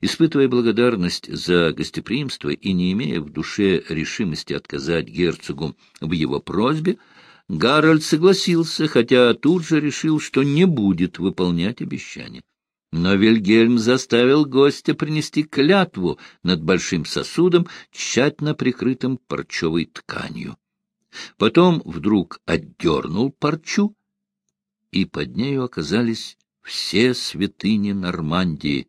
Испытывая благодарность за гостеприимство и не имея в душе решимости отказать герцогу в его просьбе, Гарольд согласился, хотя тут же решил, что не будет выполнять обещание. Но Вильгельм заставил гостя принести клятву над большим сосудом, тщательно прикрытым парчевой тканью. Потом вдруг отдернул парчу, и под нею оказались все святыни Нормандии.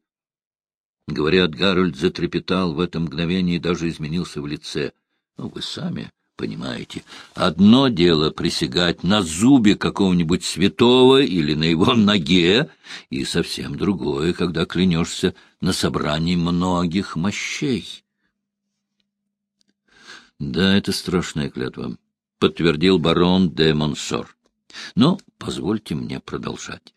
Говорят, Гарольд затрепетал в это мгновение и даже изменился в лице. Ну, вы сами понимаете, одно дело присягать на зубе какого-нибудь святого или на его ноге, и совсем другое, когда клянешься на собрании многих мощей. Да, это страшная клятва, — подтвердил барон де Монсор. Но позвольте мне продолжать.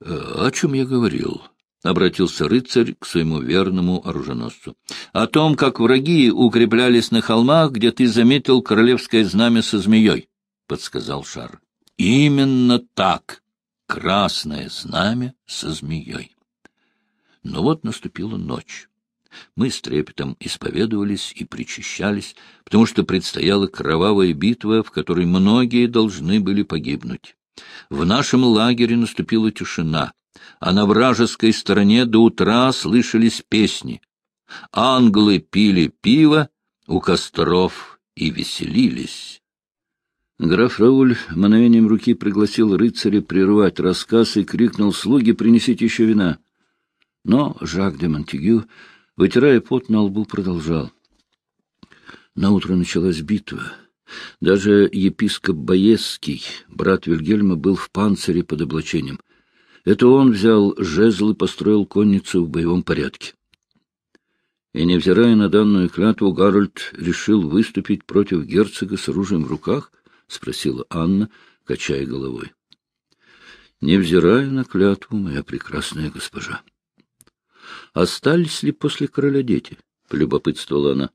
Э, — О чем я говорил? — обратился рыцарь к своему верному оруженосцу. — О том, как враги укреплялись на холмах, где ты заметил королевское знамя со змеей, — подсказал Шар. — Именно так. Красное знамя со змеей. Но вот наступила ночь. Мы с трепетом исповедовались и причащались, потому что предстояла кровавая битва, в которой многие должны были погибнуть. В нашем лагере наступила тишина, а на вражеской стороне до утра слышались песни. Англы пили пиво у костров и веселились. Граф Рауль мановением руки пригласил рыцаря прервать рассказ и крикнул «Слуги, принесите еще вина!» Но Жак де Монтегю Вытирая пот на лбу, продолжал. Наутро началась битва. Даже епископ Боецкий, брат Вильгельма, был в панцире под облачением. Это он взял жезл и построил конницу в боевом порядке. И, невзирая на данную клятву, Гарольд решил выступить против герцога с оружием в руках? — спросила Анна, качая головой. — Невзирая на клятву, моя прекрасная госпожа. Остались ли после короля дети? — полюбопытствовала она.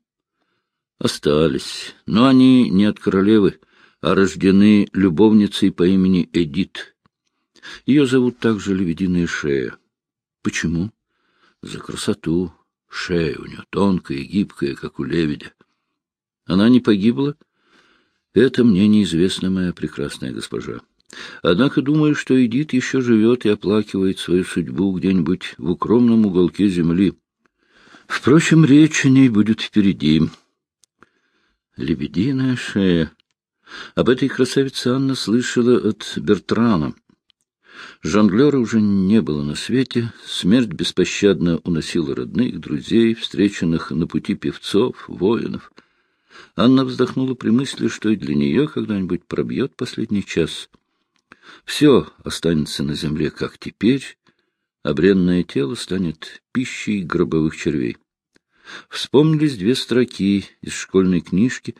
— Остались, но они не от королевы, а рождены любовницей по имени Эдит. Ее зовут также Лебединая шея. Почему? За красоту. Шея у нее тонкая и гибкая, как у лебедя. Она не погибла? Это мне неизвестно, моя прекрасная госпожа. Однако думаю, что Эдит еще живет и оплакивает свою судьбу где-нибудь в укромном уголке земли. Впрочем, речь о ней будет впереди. Лебединая шея. Об этой красавице Анна слышала от Бертрана. Жонглера уже не было на свете, смерть беспощадно уносила родных, друзей, встреченных на пути певцов, воинов. Анна вздохнула при мысли, что и для нее когда-нибудь пробьет последний час — все останется на земле, как теперь, а бренное тело станет пищей гробовых червей. Вспомнились две строки из школьной книжки,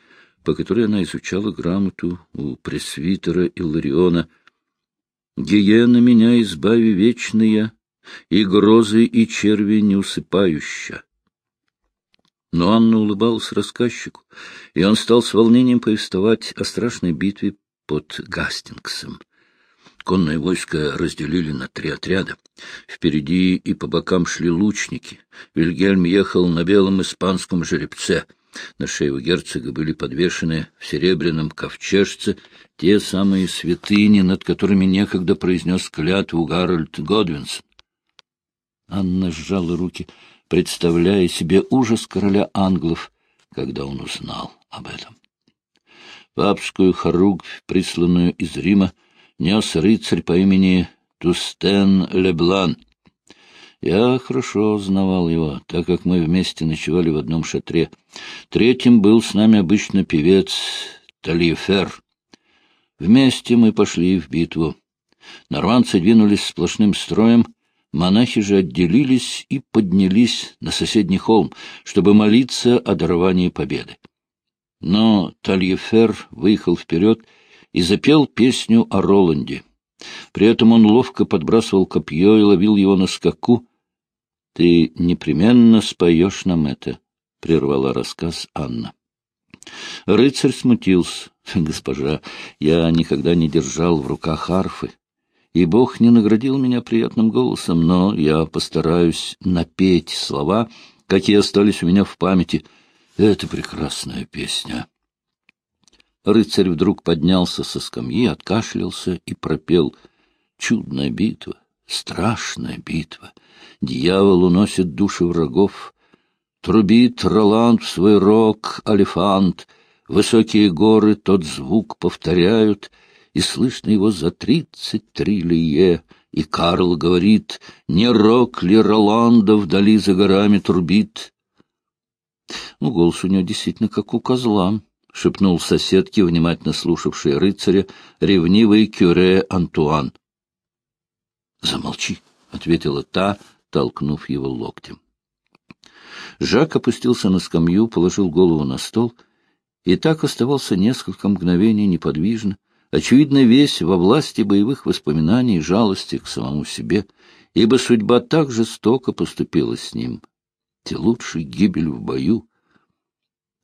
по которой она изучала грамоту у пресвитера Иллариона. «Гиена меня избави вечная, и грозы и черви не усыпающая». Но Анна улыбалась рассказчику, и он стал с волнением повествовать о страшной битве под Гастингсом. Конное войско разделили на три отряда. Впереди и по бокам шли лучники. Вильгельм ехал на белом испанском жеребце. На шее у герцога были подвешены в серебряном ковчежце те самые святыни, над которыми некогда произнес клятву Гарольд Годвинс. Анна сжала руки, представляя себе ужас короля англов, когда он узнал об этом. Папскую хоругвь, присланную из Рима, нес рыцарь по имени Тустен Леблан. Я хорошо знавал его, так как мы вместе ночевали в одном шатре. Третьим был с нами обычно певец Талифер. Вместе мы пошли в битву. Норманцы двинулись сплошным строем, монахи же отделились и поднялись на соседний холм, чтобы молиться о даровании победы. Но Тальефер выехал вперед и запел песню о Роланде. При этом он ловко подбрасывал копье и ловил его на скаку. — Ты непременно споешь нам это, — прервала рассказ Анна. Рыцарь смутился. — Госпожа, я никогда не держал в руках арфы. и Бог не наградил меня приятным голосом, но я постараюсь напеть слова, какие остались у меня в памяти. Это прекрасная песня. Рыцарь вдруг поднялся со скамьи, откашлялся и пропел «Чудная битва, страшная битва, дьявол уносит души врагов, трубит Роланд в свой рог, алифант, высокие горы тот звук повторяют, и слышно его за тридцать три лие, и Карл говорит, не рок ли Роланда вдали за горами трубит. Ну, голос у него действительно как у козла, — шепнул соседке, внимательно слушавший рыцаря, ревнивый кюре Антуан. — Замолчи, — ответила та, толкнув его локтем. Жак опустился на скамью, положил голову на стол и так оставался несколько мгновений неподвижно, очевидно, весь во власти боевых воспоминаний и жалости к самому себе, ибо судьба так жестоко поступила с ним. Те лучшей гибель в бою.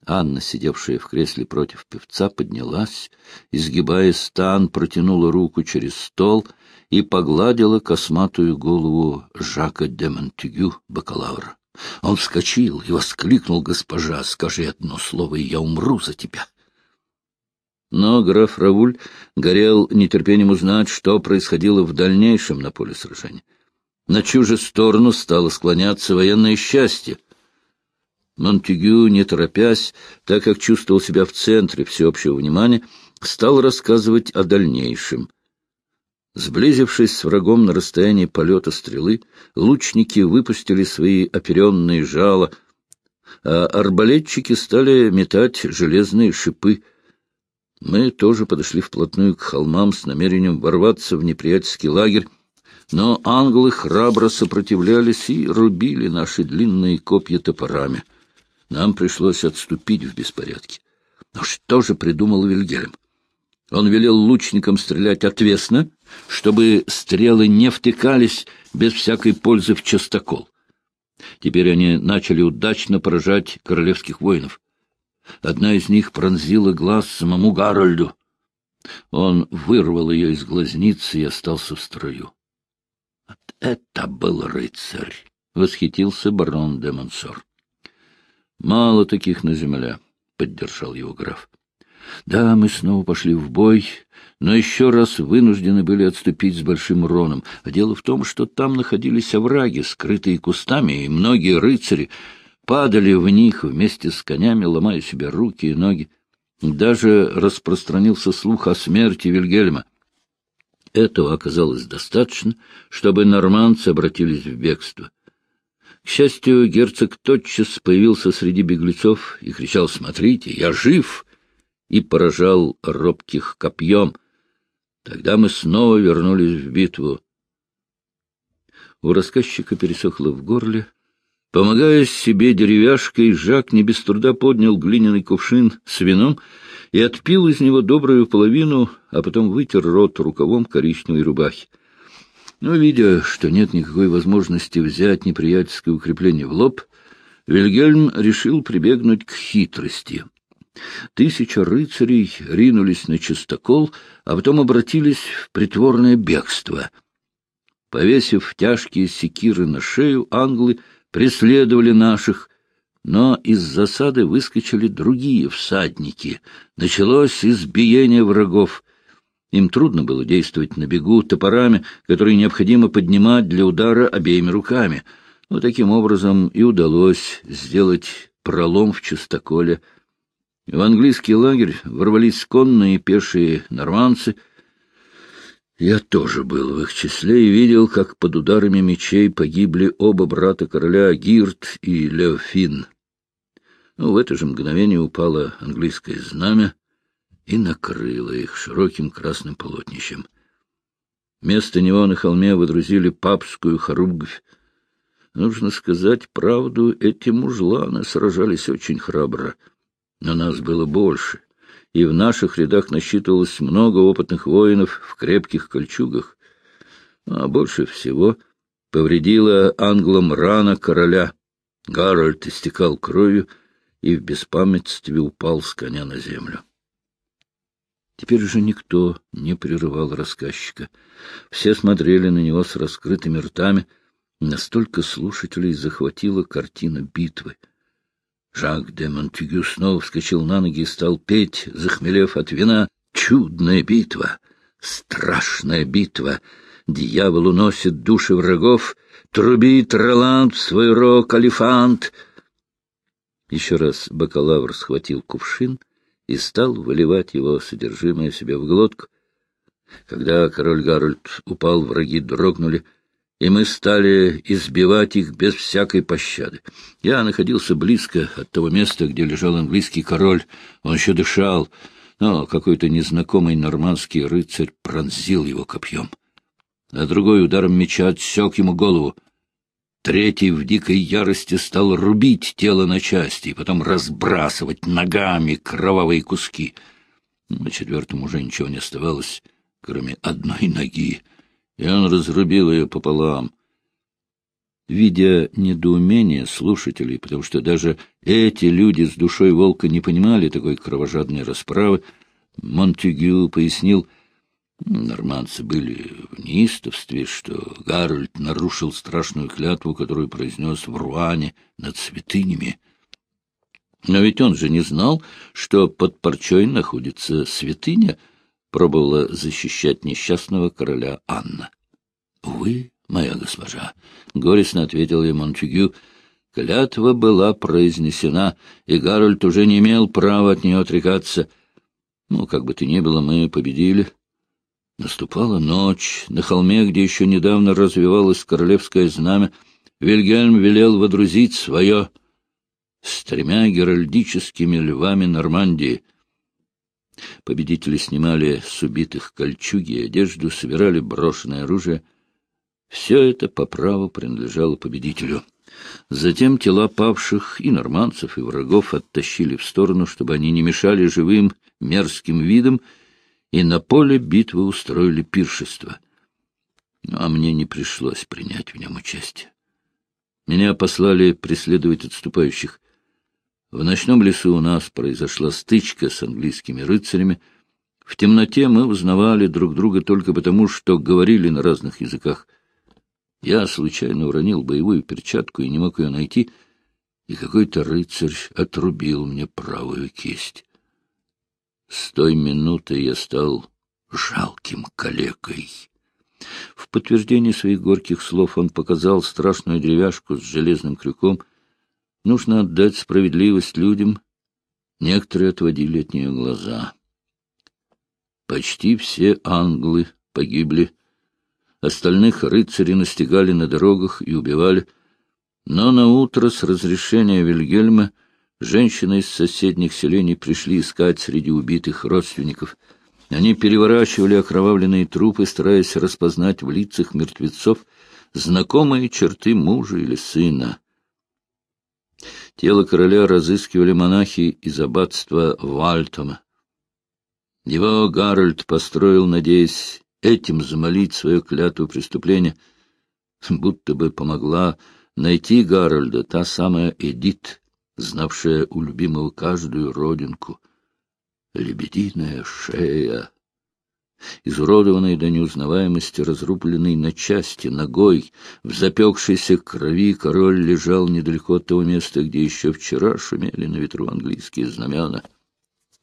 Анна, сидевшая в кресле против певца, поднялась, изгибая стан, протянула руку через стол и погладила косматую голову Жака де Монтегю, бакалавра. Он вскочил и воскликнул, «Госпожа, скажи одно слово, и я умру за тебя». Но граф Равуль горел нетерпением узнать, что происходило в дальнейшем на поле сражения. На же сторону стало склоняться военное счастье. Монтегю, не торопясь, так как чувствовал себя в центре всеобщего внимания, стал рассказывать о дальнейшем. Сблизившись с врагом на расстоянии полета стрелы, лучники выпустили свои оперенные жала, а арбалетчики стали метать железные шипы. Мы тоже подошли вплотную к холмам с намерением ворваться в неприятельский лагерь, но англы храбро сопротивлялись и рубили наши длинные копья топорами. Нам пришлось отступить в беспорядке. Но что же придумал Вильгельм? Он велел лучникам стрелять отвесно, чтобы стрелы не втыкались без всякой пользы в частокол. Теперь они начали удачно поражать королевских воинов. Одна из них пронзила глаз самому Гарольду. Он вырвал ее из глазницы и остался в строю. — это был рыцарь! — восхитился барон де Монсор. — Мало таких на земле, — поддержал его граф. Да, мы снова пошли в бой, но еще раз вынуждены были отступить с большим уроном. А дело в том, что там находились овраги, скрытые кустами, и многие рыцари падали в них вместе с конями, ломая себе руки и ноги. Даже распространился слух о смерти Вильгельма. Этого оказалось достаточно, чтобы норманцы обратились в бегство. К счастью, герцог тотчас появился среди беглецов и кричал «Смотрите, я жив!» и поражал робких копьем. Тогда мы снова вернулись в битву. У рассказчика пересохло в горле. Помогая себе деревяшкой, Жак не без труда поднял глиняный кувшин с вином и отпил из него добрую половину, а потом вытер рот рукавом коричневой рубахи. Но, видя, что нет никакой возможности взять неприятельское укрепление в лоб, Вильгельм решил прибегнуть к хитрости — Тысяча рыцарей ринулись на чистокол, а потом обратились в притворное бегство. Повесив тяжкие секиры на шею, англы преследовали наших, но из засады выскочили другие всадники. Началось избиение врагов. Им трудно было действовать на бегу топорами, которые необходимо поднимать для удара обеими руками. Но таким образом и удалось сделать пролом в чистоколе — в английский лагерь ворвались конные и пешие норманцы. Я тоже был в их числе и видел, как под ударами мечей погибли оба брата короля Гирт и Леофин. Но в это же мгновение упало английское знамя и накрыло их широким красным полотнищем. Вместо него на холме выдрузили папскую хоругвь. Нужно сказать правду, эти мужланы сражались очень храбро — но нас было больше, и в наших рядах насчитывалось много опытных воинов в крепких кольчугах. А больше всего повредила англам рана короля. Гарольд истекал кровью и в беспамятстве упал с коня на землю. Теперь уже никто не прерывал рассказчика. Все смотрели на него с раскрытыми ртами. Настолько слушателей захватила картина битвы. Жак де Монтегю снова вскочил на ноги и стал петь, захмелев от вина. «Чудная битва! Страшная битва! Дьявол уносит души врагов! Трубит Роланд в свой рог, алифант!» Еще раз бакалавр схватил кувшин и стал выливать его содержимое себе в глотку. Когда король Гарольд упал, враги дрогнули, и мы стали избивать их без всякой пощады. Я находился близко от того места, где лежал английский король. Он еще дышал, но какой-то незнакомый нормандский рыцарь пронзил его копьем. А другой ударом меча отсек ему голову. Третий в дикой ярости стал рубить тело на части и потом разбрасывать ногами кровавые куски. На четвертом уже ничего не оставалось, кроме одной ноги, и он разрубил ее пополам. Видя недоумение слушателей, потому что даже эти люди с душой волка не понимали такой кровожадной расправы, Монтегю пояснил — Норманцы были в неистовстве, что Гарольд нарушил страшную клятву, которую произнес в Руане над святынями. Но ведь он же не знал, что под парчой находится святыня, пробовала защищать несчастного короля Анна. — Увы, моя госпожа, — горестно ответил ей Монтегю, — клятва была произнесена, и Гарольд уже не имел права от нее отрекаться. Ну, как бы то ни было, мы победили, Наступала ночь. На холме, где еще недавно развивалось королевское знамя, Вильгельм велел водрузить свое с тремя геральдическими львами Нормандии. Победители снимали с убитых кольчуги и одежду, собирали брошенное оружие. Все это по праву принадлежало победителю. Затем тела павших и норманцев, и врагов оттащили в сторону, чтобы они не мешали живым мерзким видам, и на поле битвы устроили пиршество. Ну, а мне не пришлось принять в нем участие. Меня послали преследовать отступающих. В ночном лесу у нас произошла стычка с английскими рыцарями. В темноте мы узнавали друг друга только потому, что говорили на разных языках. Я случайно уронил боевую перчатку и не мог ее найти, и какой-то рыцарь отрубил мне правую кисть. С той минуты я стал жалким калекой. В подтверждение своих горьких слов он показал страшную деревяшку с железным крюком. Нужно отдать справедливость людям. Некоторые отводили от нее глаза. Почти все англы погибли. Остальных рыцари настигали на дорогах и убивали. Но на утро с разрешения Вильгельма Женщины из соседних селений пришли искать среди убитых родственников. Они переворачивали окровавленные трупы, стараясь распознать в лицах мертвецов знакомые черты мужа или сына. Тело короля разыскивали монахи из аббатства Вальтома. Его Гарольд построил, надеясь этим замолить свою клятву преступления, будто бы помогла найти Гарольда та самая Эдит, знавшая у любимого каждую родинку. Лебединая шея, изуродованный до неузнаваемости, разрубленный на части, ногой, в запекшейся крови король лежал недалеко от того места, где еще вчера шумели на ветру английские знамена.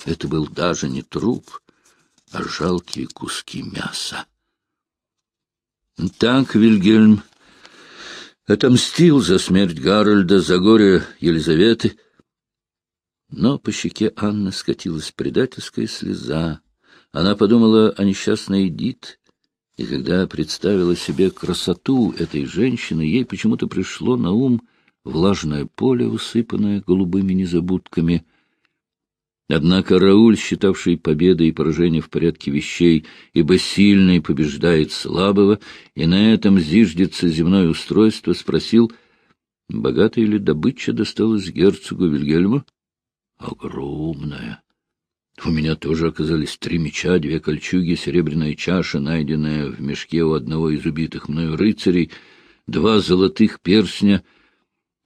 Это был даже не труп, а жалкие куски мяса. Так Вильгельм отомстил за смерть Гарольда, за горе Елизаветы. Но по щеке Анны скатилась предательская слеза. Она подумала о несчастной Эдит, и когда представила себе красоту этой женщины, ей почему-то пришло на ум влажное поле, усыпанное голубыми незабудками — Однако Рауль, считавший победы и поражение в порядке вещей, ибо сильный побеждает слабого, и на этом зиждется земное устройство, спросил, богатая ли добыча досталась герцогу Вильгельму? Огромная. У меня тоже оказались три меча, две кольчуги, серебряная чаша, найденная в мешке у одного из убитых мною рыцарей, два золотых перстня.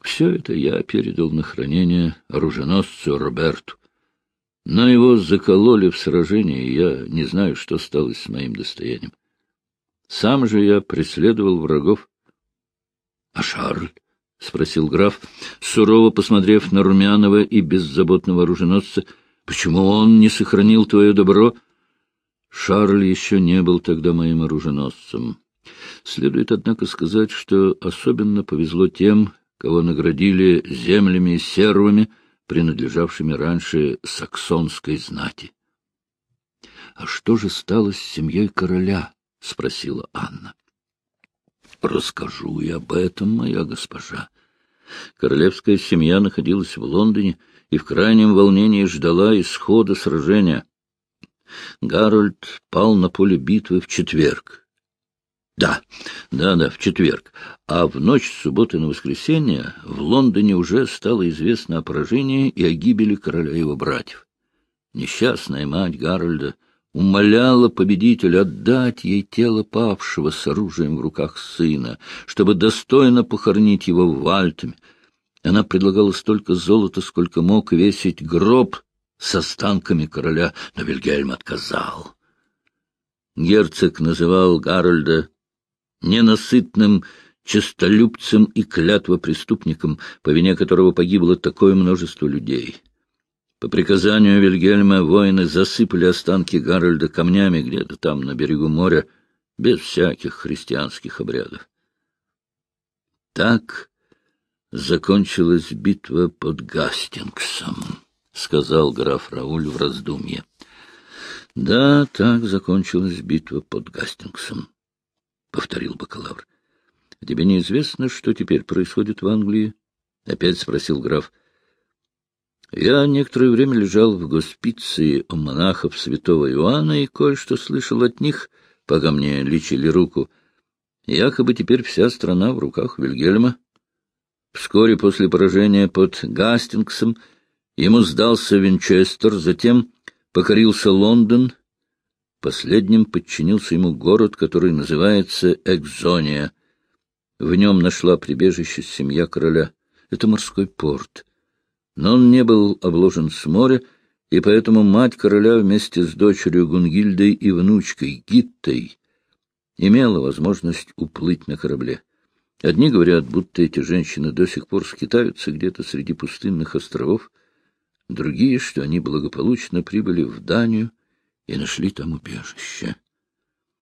Все это я передал на хранение оруженосцу Роберту. Но его закололи в сражении, и я не знаю, что стало с моим достоянием. Сам же я преследовал врагов. — А Шарль? — спросил граф, сурово посмотрев на румяного и беззаботного оруженосца. — Почему он не сохранил твое добро? Шарль еще не был тогда моим оруженосцем. Следует, однако, сказать, что особенно повезло тем, кого наградили землями и сервами, принадлежавшими раньше саксонской знати. — А что же стало с семьей короля? — спросила Анна. — Расскажу и об этом, моя госпожа. Королевская семья находилась в Лондоне и в крайнем волнении ждала исхода сражения. Гарольд пал на поле битвы в четверг. Да, да, да, в четверг. А в ночь с субботы на воскресенье в Лондоне уже стало известно о поражении и о гибели короля его братьев. Несчастная мать Гарольда умоляла победителя отдать ей тело павшего с оружием в руках сына, чтобы достойно похоронить его в Вальтаме. Она предлагала столько золота, сколько мог весить гроб с останками короля, но Вильгельм отказал. Герцог называл Гарольда ненасытным честолюбцем и клятвопреступником, по вине которого погибло такое множество людей. По приказанию Вильгельма воины засыпали останки Гарольда камнями где-то там, на берегу моря, без всяких христианских обрядов. Так закончилась битва под Гастингсом, — сказал граф Рауль в раздумье. — Да, так закончилась битва под Гастингсом, — повторил бакалавр. — Тебе неизвестно, что теперь происходит в Англии? — опять спросил граф. — я некоторое время лежал в госпиции у монахов святого Иоанна и кое-что слышал от них, пока мне лечили руку. Якобы теперь вся страна в руках Вильгельма. Вскоре после поражения под Гастингсом ему сдался Винчестер, затем покорился Лондон. Последним подчинился ему город, который называется Экзония. В нем нашла прибежище семья короля. Это морской порт но он не был обложен с моря, и поэтому мать короля вместе с дочерью Гунгильдой и внучкой Гиттой имела возможность уплыть на корабле. Одни говорят, будто эти женщины до сих пор скитаются где-то среди пустынных островов, другие, что они благополучно прибыли в Данию и нашли там убежище.